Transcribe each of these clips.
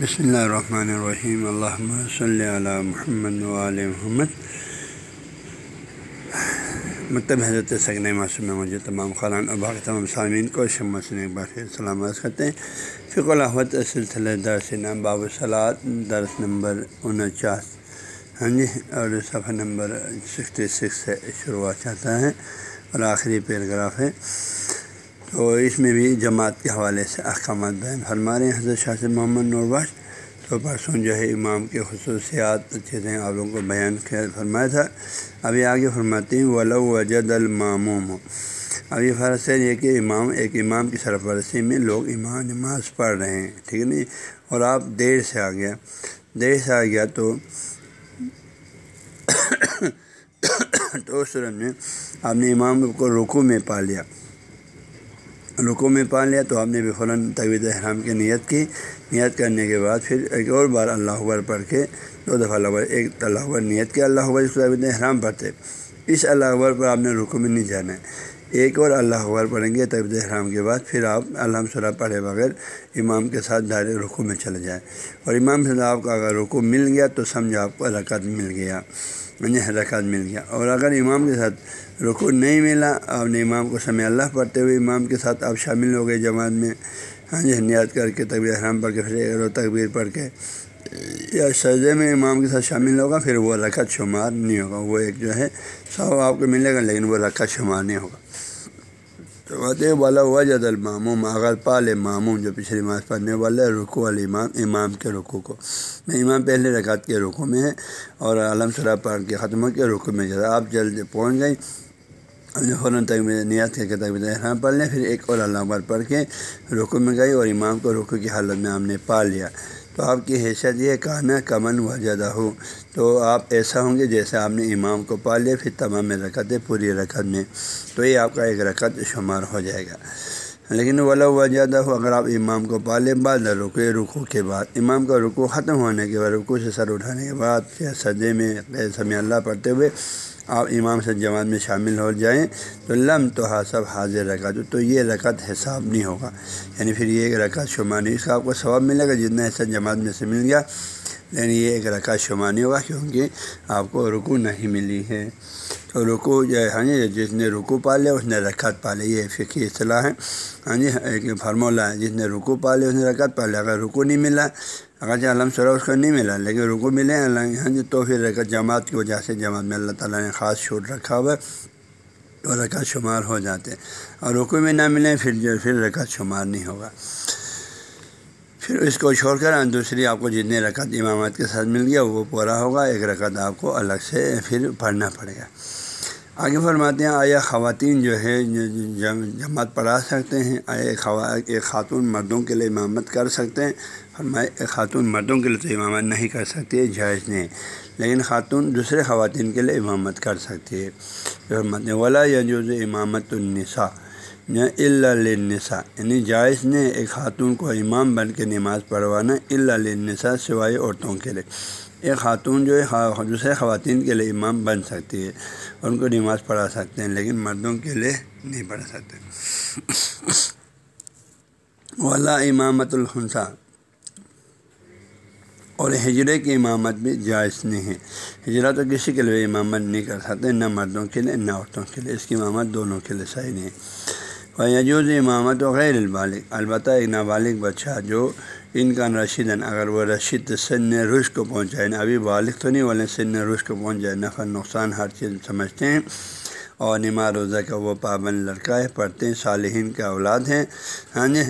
بسم اللہ الرحمن الرحیم الحمۃ صلی علی محمد علیہ محمد مکتب حضرت سگن معصوم میں مجھے تمام خران اور باقی تمام سامعین کو شمس ایک بار پھر سلامت کرتے ہیں. فق الحمد سلسلہ درس نام باب سلاد درس نمبر انچاس. ہاں جی اور صفحہ نمبر سکسٹی سکس سے شروعات چاہتا ہے اور آخری پیراگراف ہے. تو اس میں بھی جماعت کے حوالے سے احکامات بیان فرما رہے ہیں۔ حضرت شاہ محمد نورباش تو پرسوں جو ہے امام کے خصوصیات چیزیں آپ لوگوں کو بیان فرمایا تھا۔ ابھی آگے فرماتے ہیں، ولو وجد الماموم۔ ابھی فرض ہے یہ کہ امام، ایک امام کی سرپرستی میں لوگ امام نماز پڑھ رہے ہیں، ٹھیک ہے نہیں اور آپ دیر سے آ گیا۔ دیر سے آ گیا تو تو اس صورت میں آپ نے امام کو رکو میں پا لیا۔ رکو میں پا لیا تو آپ نے بھی فوراً طویل احرام کی نیت کی۔ نیت کرنے کے بعد پھر ایک اور بار اللہ اکبر پڑھ کے دو دفعہ اللہ اکبر، ایک اللہ اکبر نیت کے اللہ اکبر اس کو طویل احرام پڑھتے۔ اس اللہ اکبر پر آپ نے رکو میں نہیں جانا ہے۔ ایک اور اللہ اکبر پڑھیں گے طویل احرام کے بعد، پھر آپ الحمد صلاح پڑھے بغیر امام کے ساتھ ڈائریکٹ رکو میں چلے جائیں۔ اور امام سے آپ کا اگر رکو مل گیا تو سمجھا آپ کو رکعت مل گیا۔ یعنی رکعت مل گیا۔ اور اگر امام کے ساتھ رکو نہیں ملا، آپ نے امام کو سمے اللہ پڑھتے ہوئے امام کے ساتھ آپ شامل ہو گئے جماعت میں۔ ہاں جی نیت کر کے طبی احرام پڑھ کے پھر تقبیر پڑھ کے۔ یا سجدے میں امام کے ساتھ شامل ہوگا، پھر وہ رکعت شمار نہیں ہوگا۔ وہ ایک جو ہے سو آپ کو ملے گا، لیکن وہ رکعت شمار نہیں ہوگا۔ تو کہتے والا ہوا جد الماموم اگر پال ماموں جو پچھلی نماز پڑھنے والا ہے رکو والی امام کے رکو کو۔ میں امام پہلے رکعت کے رکو میں ہے اور علم صلاح پڑھ کے ختم ہو کے رکو میں جاتا۔ آپ جلد پہنچ گئی ہم نے فوراً تک نیت کر کے تک احرام پڑھ لیں، پھر ایک اور اللہ اکبر پڑھ کے رکو میں گئی اور امام کو رکو کی حالت میں ہم نے پا لیا۔ تو آپ کی حیثیت یہ کہنا کمن و ہو تو آپ ایسا ہوں گے جیسے آپ نے امام کو پا لیا پھر تمام رکعتیں پوری رکعت میں۔ تو یہ آپ کا ایک رکعت شمار ہو جائے گا۔ لیکن ولا ہوا زیادہ ہو اگر آپ امام کو پالے بعد رکو رکو کے بعد، امام کا رکو ختم ہونے کے بعد رکو سے سر اٹھانے کے بعد پھر سجے میں سمی اللہ پڑھتے ہوئے آپ امام سے جماعت میں شامل ہو جائیں، تو لم تو حاصب حاضر رکعت، تو یہ رکعت حساب نہیں ہوگا۔ یعنی پھر یہ ایک رکعت شمار نہیں، اس کا آپ کو ثواب ملے گا جتنا حصہ جماعت میں سے مل گیا۔ لیکن یہ ایک رکعت شمار نہیں ہوگا کیونکہ آپ کو رکو نہیں ملی ہے۔ تو رکو جو ہے ہاں جی جس نے رکو پالے اس نے رکعت پالے یہ فقی اصطلاح ہے۔ ہاں جی ایک فارمولہ ہے جس نے رکو پالے اس نے رکعت پالے اگر رکو نہیں ملا اگر علم سرا اس کو نہیں ملا، لیکن رکو ملے ہاں جی تو پھر رکعت جماعت کی وجہ سے، جماعت میں اللہ تعالیٰ نے خاص چھوٹ رکھا ہوا تو رکعت شمار ہو جاتے اور رکو میں نہ ملیں، پھر جو پھر رکعت شمار نہیں ہوگا۔ پھر اس کو چھوڑ کر دوسری آپ کو جتنے رکعت امامات کے ساتھ مل گیا، وہ پورا ہوگا، ایک رکعت آپ کو الگ سے پھر پڑھنا پڑے گا۔ آگے فرماتے ہیں، آیا خواتین جو ہے جماعت پڑھا سکتے ہیں، آیا ایک خاتون مردوں کے لیے امامت کر سکتے ہیں؟ فرمائے ایک خاتون مردوں کے لیے تو امامت نہیں کر سکتی ہے جائز نہیں۔ لیکن خاتون دوسرے خواتین کے لیے امامت کر سکتی ہے۔ فرماتے ولا یا جو امامت النساء النساء یعنی جائز نے ایک خاتون کو امام بن کے نماز پڑھوانا النساء سوائے عورتوں کے لیے۔ ایک خاتون جو ہے دوسرے خواتین کے لیے امام بن سکتی ہے ان کو نماز پڑھا سکتے ہیں، لیکن مردوں کے لیے نہیں پڑھا سکتے۔ ولا امامت الخنسا اور ہجرے کی امامت بھی جائز نہیں ہے۔ ہجرا تو کسی کے لیے امامت نہیں کر سکتے، نہ مردوں کے لیے، نہ عورتوں کے لیے۔ اس کی امامت دونوں کے لیے صحیح نہیں ہے۔ یجوز امامت و غیر البالغ۔ البتہ ایک نابالغ بچہ جو ان کا رشیدن اگر وہ رشید سن رش کو پہنچائے نا ابھی بالغ تو نہیں والے سن رش کو پہنچ جائے نفع، نقصان ہر چیز سمجھتے ہیں۔ اور نما روزہ کا وہ پابند لڑکا ہے، پڑھتے ہیں، صالحین کا اولاد ہیں۔ ہاں جی۔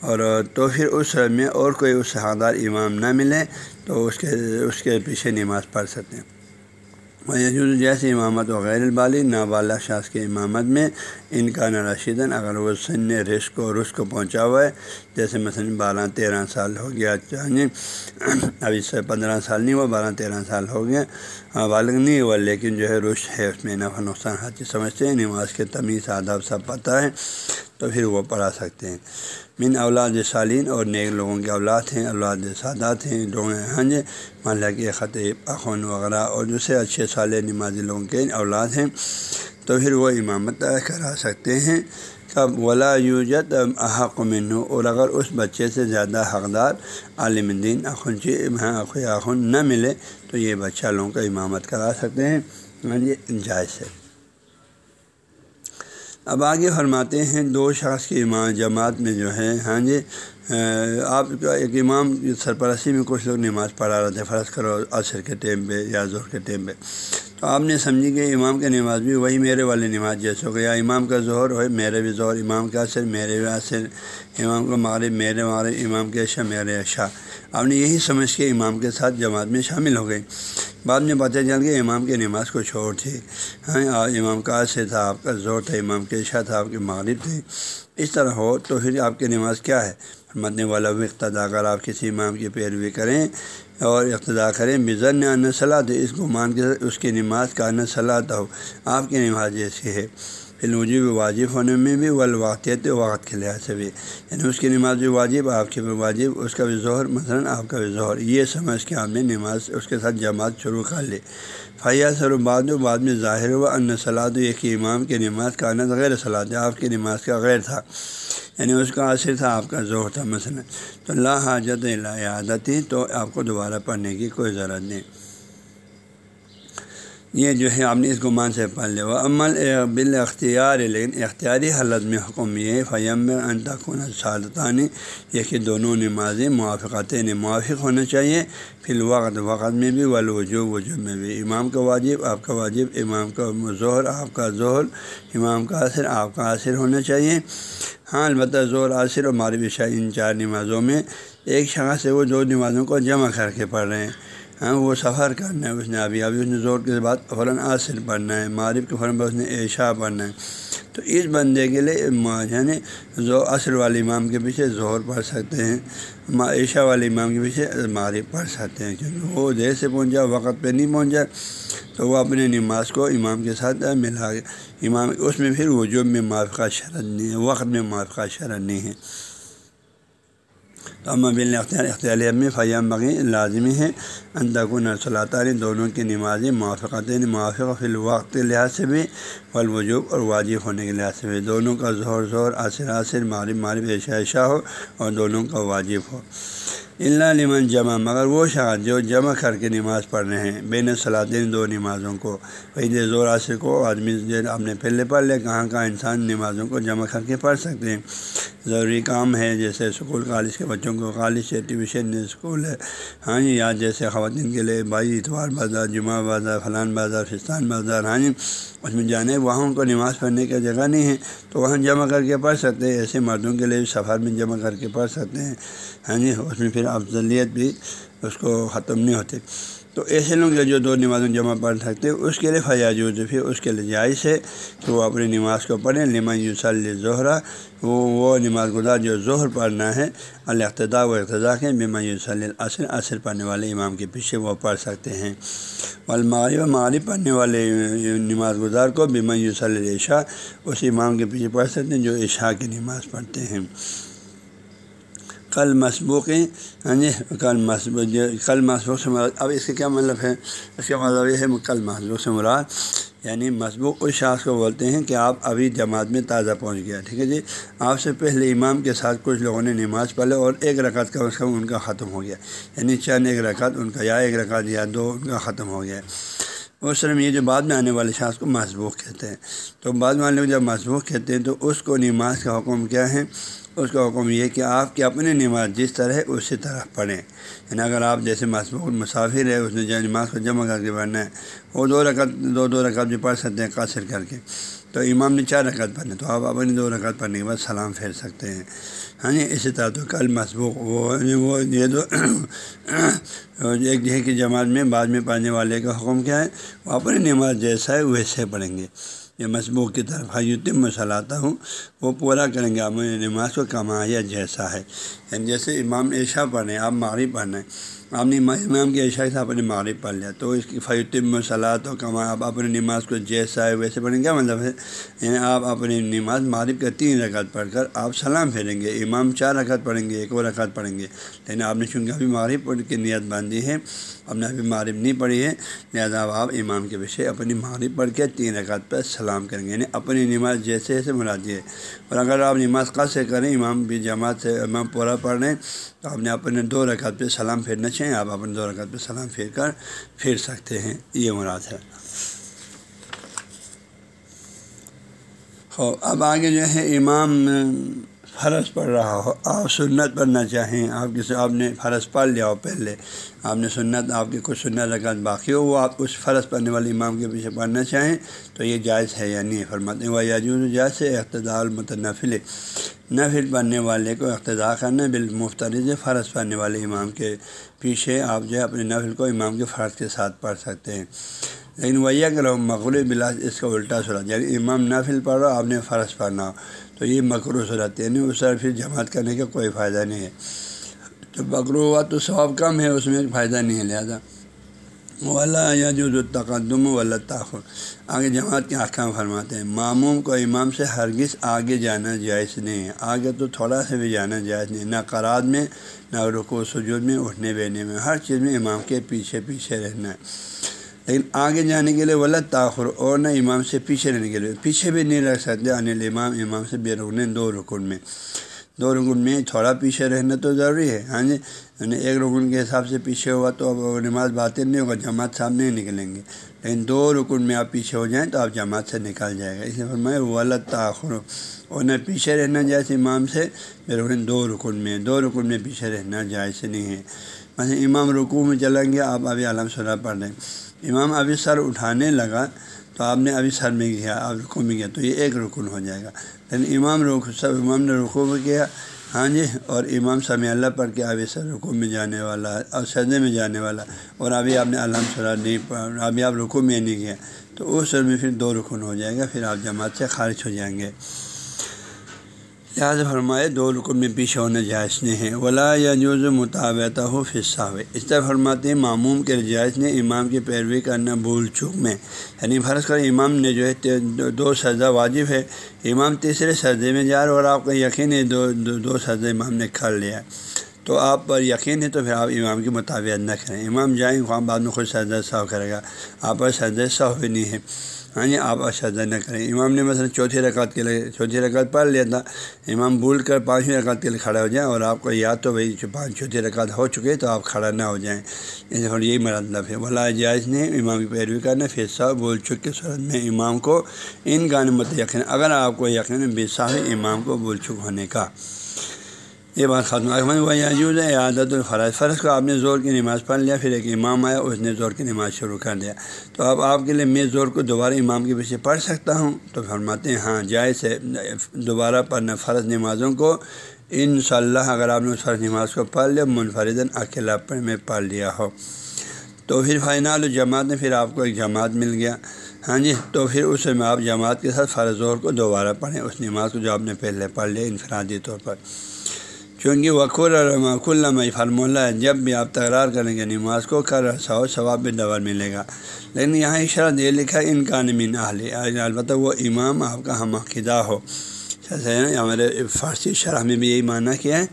اور تو پھر اس میں اور کوئی اس حقدار امام نہ ملے تو اس کے اس کے پیچھے نماز پڑھ سکتے ہیں۔ جیسے امامت و غیر البالغ نابالغ شاذ کے امامت میں ان کا نہ اگر وہ سن رش کو رش کو پہنچا ہوا ہے۔ جیسے مثلاً بارہ تیرہ سال ہو گیا چاہیے ابھی سے پندرہ سال نہیں ہوا، بارہ تیرہ سال ہو گیا۔ ہاں، بالغ نہیں ہوا، لیکن جو ہے رش ہے، اس میں نفع نقصان ہر چیز سمجھتے ہیں، نماز کے تمیز، آداب سب پتہ ہے۔ تو پھر وہ پڑھا سکتے ہیں۔ من اولاد سالین اور نیک لوگوں کے اولاد ہیں، اولاد سادات ہیں لوگ ہاں جی۔ محلہ کے خطیب اخون وغیرہ اور دوسرے اچھے سال نمازی لوگوں کے اولاد ہیں۔ تو پھر وہ امامت کرا سکتے ہیں۔ کب ولا یوجت احق من اور اگر اس بچے سے زیادہ حقدار عالم دین اخنچی جی، ہاں، اخن نہ ملے تو یہ بچہ لوگوں کا امامت کرا سکتے ہیں۔ ہاں جی جائز ہے۔ اب آگے فرماتے ہیں دو شخص کی امام جماعت میں جو ہے ہاں جی آپ کا ایک امام سرپرستی میں کچھ لوگ نماز پڑھا رہے تھے، فرض کرو عصر کے ٹائم پہ یا زور کے ٹائم پہ۔ تو آپ نے سمجھی کہ امام کا نماز بھی وہی میرے والی نماز جیسے ہو گیا امام کا ظہر ہو میرے بھی ظہر، امام کا عصر، میرے بھی عصر، امام کا مغرب، میرے مغرب، امام کے عشاء، میرے عشاء۔ آپ نے یہی سمجھ کے امام کے ساتھ جماعت میں شامل ہو گئی بعد میں پتہ چل گیا امام کی نماز کو چھوڑ تھی۔ ہاں امام کا سے تھا، آپ کا زور تھا، امام کے عشاء تھا، آپ کے مغرب تھے۔ اس طرح ہو تو پھر آپ کی نماز کیا ہے؟ متنے والا بھی اقتدا کر آپ کسی امام کی پیروی کریں اور اقتدا کریں، مزن ان صلاح اس کو مان کے اس کی نماز کا ان صلاح ہو۔ آپ کی نماز جیسی ہے۔ پھر مجھے بھی واجب ہونے میں بھی والواقعیت وقت کے لحاظ سے بھی۔ یعنی اس کی نماز بھی واجب، آپ کی بھی واجب، اس کا بھی ظہر، مثلاً آپ کا بھی ظہر۔ یہ سمجھ کے آپ نے نماز، اس کے ساتھ جماعت شروع کر لی۔ فیا سر بعد بعد میں ظاہر ہوا ان صلاح یہ کہ امام کی نماز کا انت غیر صلاح آپ کی نماز کا غیر تھا۔ یعنی اس کا اثر تھا، آپ کا ظہر تھا، مثلاً۔ تو اللہ حاجت اللہ عادت تو آپ کو دوبارہ پڑھنے کی کوئی ضرورت نہیں۔ یہ جو ہے آپ نے اس گمان سے پڑھ لیا۔ وہ عمل بال اختیار لیکن اختیاری حالت میں حکم یہ فیم انتقن سعادتانی یہ کہ دونوں نمازیں موافقات نے موافق ہونا چاہیے۔ فی الوقت، وقت میں بھی والوجو وجوب میں بھی۔ امام کا واجب، آپ کا واجب۔ امام کا ظہر، آپ کا ظہر۔ امام کا اثر آپ کا اثر ہونا چاہیے۔ ہاں البتہ زور عاصر اور مارب شاہ ان چار نمازوں میں ایک شخص سے وہ دو نمازوں کو جمع کر کے پڑھ رہے ہیں۔ ہاں وہ سفر کرنا ہے، اس نے ابھی ابھی اس نے زور کے بعد فوراً عاصر پڑھنا ہے معرف کے فوراً اس نے عشاء پڑھنا ہے۔ تو اس بندے کے لیے یعنی زو عصر والے امام کے پیچھے زہر پڑھ سکتے ہیں عشاء والے امام کے پیچھے معرف پڑھ سکتے ہیں۔ کیونکہ وہ دیر سے پہنچا وقت پہ نہیں پہنچا تو وہ اپنے نماز کو امام کے ساتھ ملا۔ امام اس میں پھر وجوب میں موافقہ شرط نہیں ہے، وقت میں موافقہ شرط نہیں ہے۔ تو بل اختیار اختیار میں فیام بغی لازمی ہے انتقن صلاح دونوں کی نمازیں موافقت موافق فی الوقت کے لحاظ سے بھی فلوجوب اور واجب ہونے کے لحاظ سے بھی۔ دونوں کا زہر زہر عصر عصر مارب مارب ایشا ایشا ہو اور دونوں کا واجب ہو۔ اللہ لمن جمع، مگر وہ شاعت جو جمع کر کے نماز پڑھ رہے ہیں۔ بین صلاحین دو نمازوں کو وہی زور عصر کو، آدمی آپ نے پہلے پڑھ لے کہاں کہاں انسان نمازوں کو جمع کر کے پڑھ سکتے ہیں۔ ضروری کام ہے، جیسے اسکول کالج کے بچوں کو کالج ہے ٹیوشن اسکول ہے۔ ہاں جی یا جیسے خواتین کے لیے بھائی، اتوار بازار، جمعہ بازار، فلان بازار، فستان بازار ہاں جی۔ اس میں جانے، وہاں ان کو نماز پڑھنے کی جگہ نہیں ہے۔ تو وہاں جمع کر کے پڑھ سکتے ہیں۔ ایسے مردوں کے لیے سفر میں جمع کر کے پڑھ سکتے ہیں۔ ہاں جی اس میں پھر افضلیت بھی اس کو ختم نہیں ہوتی۔ تو ایسے لوگ جو دو نمازوں جمع پڑھ سکتے اس کے لیے فیاجوز پھر اس کے لیے جائز ہے۔ کہ وہ اپنی نماز کو پڑھیں لما یوسل ظہرا وہ وہ نماز گزار جو ظہر پڑھنا ہے القتدا و اقتدا کے بیما یوسل عصر عصر پڑھنے والے امام کے پیچھے وہ پڑھ سکتے ہیں۔ والماری و مغرب پڑھنے والے نماز گزار کو بیما یوسل عشاء اس امام کے پیچھے پڑھ سکتے ہیں جو عشاء کی نماز پڑھتے ہیں۔ یعنی کل مسبوق ہاں جی کل مسبوق کل مسبوق سے مراد، اب اس کا کیا مطلب ہے؟ اس کا مطلب یہ ہے کل مسبوق سے مراد یعنی مسبوق اس شخص کو بولتے ہیں کہ آپ ابھی جماعت میں تازہ پہنچ گیا، ٹھیک ہے جی؟ آپ سے پہلے امام کے ساتھ کچھ لوگوں نے نماز پڑھے اور ایک رکعت کا اس کا ان کا ختم ہو گیا یعنی چند ایک رکعت ان کا، یا ایک رکعت یا دو ان کا ختم ہو گیا۔ اس طرح یہ جو بعد میں آنے والے شخص کو مسبوق کہتے ہیں۔ تو بعد میں لوگ جب مسبوق کہتے ہیں تو اس کو نماز کا حکم کیا ہے؟ اس کا حکم یہ کہ آپ کی اپنی نماز جس طرح ہے اسی طرح پڑھیں۔ یعنی اگر آپ جیسے مسبوق مسافر ہے، اس نے جو نماز کو جمع کر کے پڑھنا ہے، وہ دو رکعت، دو دو رکعت بھی پڑھ سکتے ہیں قاصر کر کے۔ تو امام نے چار رکعت پڑھنے، تو آپ اپنی دو رکعت پڑھنے کے بعد سلام پھیر سکتے ہیں۔ ہاں جی اسی طرح تو کل مسبوق، وہ یعنی وہ یہ دو ایک جہے کی جماعت میں بعد میں پڑھنے والے کا حکم کیا ہے؟ وہ اپنی نماز جیسا ہے ویسے پڑھیں گے۔ یا مسبوق کی طرف حیتم میں صلاحتا ہوں، وہ پورا کریں گے۔ آپ نماز کو کمایا جیسا ہے۔ یعنی جیسے امام عشاء پڑھیں، آپ مغرب پڑھنا ہے آپ نے امام کے عشاء سے اپنے مغرب پڑھ لیا، تو اس کی فیطم صلاحت و کما آپ اپنی نماز کو جیسا ہے، ویسے پڑھیں کیا مطلب ہے؟ یعنی آپ اپنی نماز مغرب کا تین رکعت پڑھ کر آپ سلام پھیریں گے۔ امام چار رکعت پڑھیں گے، ایک اور رکعت پڑھیں گے۔ لیکن آپ نے چونکہ ابھی مغرب پڑھ کے نیت باندھی ہے آپ نے ابھی مغرب نہیں پڑھی ہے، لہٰذا آپ امام کے پیچھے اپنی مغرب پڑھ کے تین رکعت پر سلام کریں گے یعنی اپنی نماز جیسے جیسے مرادی ہے۔ اور اگر آپ نماز قد سے کریں، امام بھی جماعت سے امام پورا پڑھ رہے ہیں تو آپ نے اپنے دو رکعت پہ سلام پھیرنا چاہیے آپ اپنے دو رکعت پہ سلام پھیر کر پھیر سکتے ہیں۔ یہ مراد ہے۔ ہو اب آگے جو ہے امام فرض پڑھ رہا ہو، آپ سنت پڑھنا چاہیں، آپ کسی آپ نے فرض پڑھ لیا ہو پہلے، آپ نے سنت، آپ کی کچھ سنت رکعت باقی ہو، وہ آپ اس فرض پڑھنے والے امام کے پیچھے پڑھنا چاہیں تو یہ جائز ہے یا نہیں؟ فرماتے ہیں وہ یاجوز جائز ہے اقتدار متنفل نفل پڑھنے والے کو اقتدا کرنا بالمفترض فرض پڑھنے والے امام کے پیچھے آپ جو ہے اپنے نفل کو امام کے فرض کے ساتھ پڑھ سکتے ہیں۔ لیکن ویا کہ مغرب بلاس اس کا الٹا صورت یعنی امام نافل پڑھ رہا آپ نے فرض پڑھنا ہو۔ تو یہ مکرو صورت یعنی اس طرح پھر جماعت کرنے کا کوئی فائدہ نہیں ہے۔ تو مکرو ہوا تو ثواب کم ہے، اس میں فائدہ نہیں ہے، لہٰذا۔ ولا یا جو تقدم ولا تاخر آگے جماعت کے احکام فرماتے ہیں، معموم کو امام سے ہرگز آگے جانا جائز نہیں ہے۔ آگے تو تھوڑا سا بھی جانا جائز نہیں نہ قراد میں، نہ رکو سجود میں، اٹھنے بیٹھنے میں، ہر چیز میں امام کے پیچھے پیچھے رہنا ہے۔ لیکن آگے جانے کے لیے غلط تاخر اور نہ امام سے پیچھے رہنے کے لیے۔ پیچھے بھی نہیں رکھ سکتے انل امام امام سے بے رکنے دو رکن میں۔ دو رکن میں تھوڑا پیچھے رہنا تو ضروری ہے ہاں جی؟ یعنی ایک رکن کے حساب سے پیچھے ہوا تو اب نماز باتیں نہیں ہوگا، جماعت صاحب نہیں نکلیں گے۔ لیکن دو رکن میں آپ پیچھے ہو جائیں تو آپ جماعت سے نکل جائے گا۔ اس لیے میں غلط تاخر اور نہ پیچھے رہنا جائز امام سے بے رکن دو رکن میں۔ دو رکن میں پیچھے رہنا جائز نہیں ہے۔ مثلاً امام رکو میں چلیں گے، آپ ابھی عالم صلاح پڑھ لیں۔ امام ابھی سر اٹھانے لگا تو آپ نے ابھی سر میں کیا، آپ رکو میں کیا، تو یہ ایک رکن ہو جائے گا۔ لیکن امام رخ سب امام نے رکو میں کیا۔ ہاں جی اور امام سمیع اللہ پڑھ کے ابھی سر رکو میں جانے والا، اور سجدے میں جانے والا۔ اور ابھی آپ نے الحمد صلاح نہیں ابھی آپ رکو میں نہیں کیا۔ تو اس سر میں پھر دو رکن ہو جائے گا، پھر آپ جماعت سے خارج ہو جائیں گے۔ لہٰذا فرمائے دو رکن میں پیچھے ہونے جائز نہیں ہے ولا یا جوز مطابعت ہو فصہ ہوئے اس طرح فرماتے ہیں معموم کے جائز نے امام کی پیروی کرنا بھول چوک میں۔ یعنی فرض کر امام نے جو ہے دو سجدہ واجب ہے۔ امام تیسرے سجدے میں جا رہے اور آپ کا یقین ہے دو دو سجدہ امام نے کھڑ لیا۔ تو آپ پر یقین ہے تو پھر آپ امام کی مطابعت نہ کریں۔ امام جائیں خواہ بعد میں خود سجدہ صاف کرے گا۔ آپ پر سجدہ صاف نہیں ہے۔ ہاں جی آپ اشدہ نہ کریں۔ امام نے مثلا چوتھی رکعت کے لیے چوتھی رکعت پڑھ لیا تھا۔ امام بھول کر پانچویں رکعت کے لیے کھڑا ہو جائیں اور آپ کو یاد تو بھائی پانچ چوتھی رکعت ہو چکے تو آپ کھڑا نہ ہو جائیں۔ اور یہی مطلب ہے۔ بلا جائز نے امام کی پیروی کرنا، پھر سب بول چک کے صورت میں امام کو ان گانے مت یقین اگر آپ کو یقین بے صاحب امام کو بول چک ہونے کا۔ یہ بات ختم ہوا یاجوز ہے عادت الفرض فرض کو آپ نے زور کی نماز پڑھ لیا، پھر ایک امام آیا، اس نے زور کی نماز شروع کر دیا۔ تو اب آپ کے لیے میں زور کو دوبارہ امام کے پیچھے پڑھ سکتا ہوں۔ تو فرماتے ہیں ہاں جائز ہے۔ دوبارہ پڑھنا فرض نمازوں کو۔ ان شاء اللہ اگر آپ نے اس فرض نماز کو پڑھ لیا منفردن اکیلا پڑھ میں پڑھ لیا ہو۔ تو پھر فائنال جماعت نے پھر آپ کو ایک جماعت مل گیا۔ ہاں جی تو پھر اس میں آپ جماعت کے ساتھ فرض زور کو دوبارہ پڑھیں۔ اس نماز کو جو آپ نے پہلے پڑھ لیا، انفرادی طور پر۔ چونکہ وقور اللہ فرمولہ ہے جب بھی آپ تکرار کریں گے، نماز کو کر سو ثواب بھی ڈبل ملے گا۔ لیکن یہاں شرط یہ لکھا ہے، ان کا نمین اہل البتہ وہ امام آپ کا ہم عقیدہ ہو۔ ہمارے فارسی شرح میں بھی یہی معنی کیا ہے۔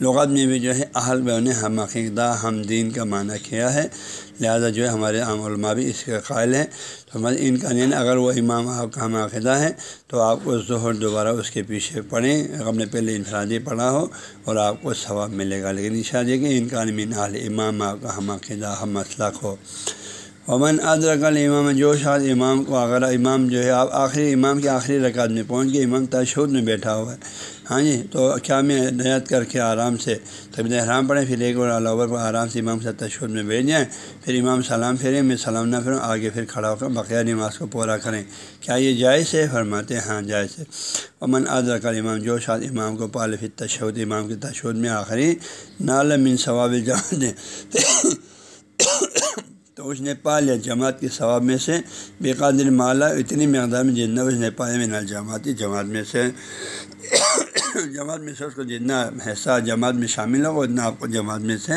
لغت میں بھی جو ہے، اہل بہن ہم عقیدہ، ہم دین کا معنی کیا ہے۔ لہٰذا جو ہے ہمارے عام علماء بھی اس کے قائل ہیں۔ تو ہمارے ان کا نین اگر وہ امام آپ کا ہم عقیدہ ہے تو آپ کو ظہر دوبارہ اس کے پیچھے پڑھیں۔ ہم نے پہلے انفرادی پڑھا ہو اور آپ کو ثواب ملے گا۔ لیکن اشار یہ کہ ان کا نمین عال امام آپ کا ہم عقیدہ ہم مسلق ہو۔ امن ادرک الامام، جو شاید امام کو اگر امام جو ہے، آپ آخری امام کے آخری رکعت میں پہنچ کے امام تشہد میں بیٹھا ہوا ہے۔ ہاں جی تو کیا میں نیت کر کے آرام سے طبی حرام پڑھیں پھر ایک اور اللہ پر آرام سے امام سے تشہد میں بیٹھ جائیں، پھر امام سلام پھیریں میں سلام نہ پھروں، آگے پھر کھڑا ہو کر بقیہ نماز کو پورا کریں۔ کیا یہ جائز ہے؟ فرماتے ہیں ہاں جائز ہے۔ امن ادرک الامام، جو شاید امام کو پال پھر تشہد امام کے تشہد میں آخری، نال من ثواب جان دیں تو اس نے پا لیا جماعت کے ثواب میں سے، بے قادر مالا، اتنی مقدار میں جتنا اس نے پایا میں نال جماعتی جماعت میں سے۔ جماعت میں سے اس کو جتنا حصہ جماعت میں شامل ہوگا اتنا آپ کو جماعت میں سے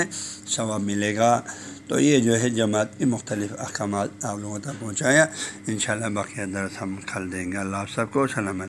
ثواب ملے گا۔ تو یہ جو ہے جماعت کے مختلف احکامات آپ لوگوں تک پہنچایا۔ ان شاء اللہ باقی درس ہم کھل دیں گے۔ اللہ آپ سب کو سلامت